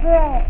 bread.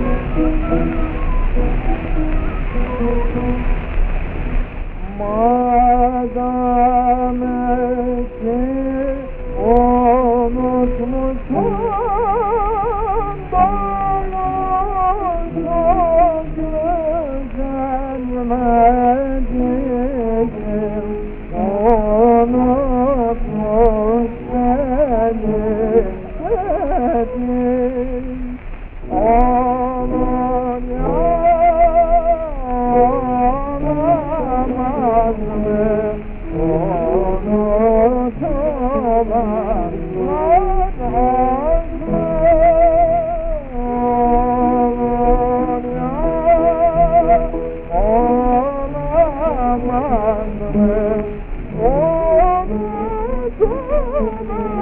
Música Thank you.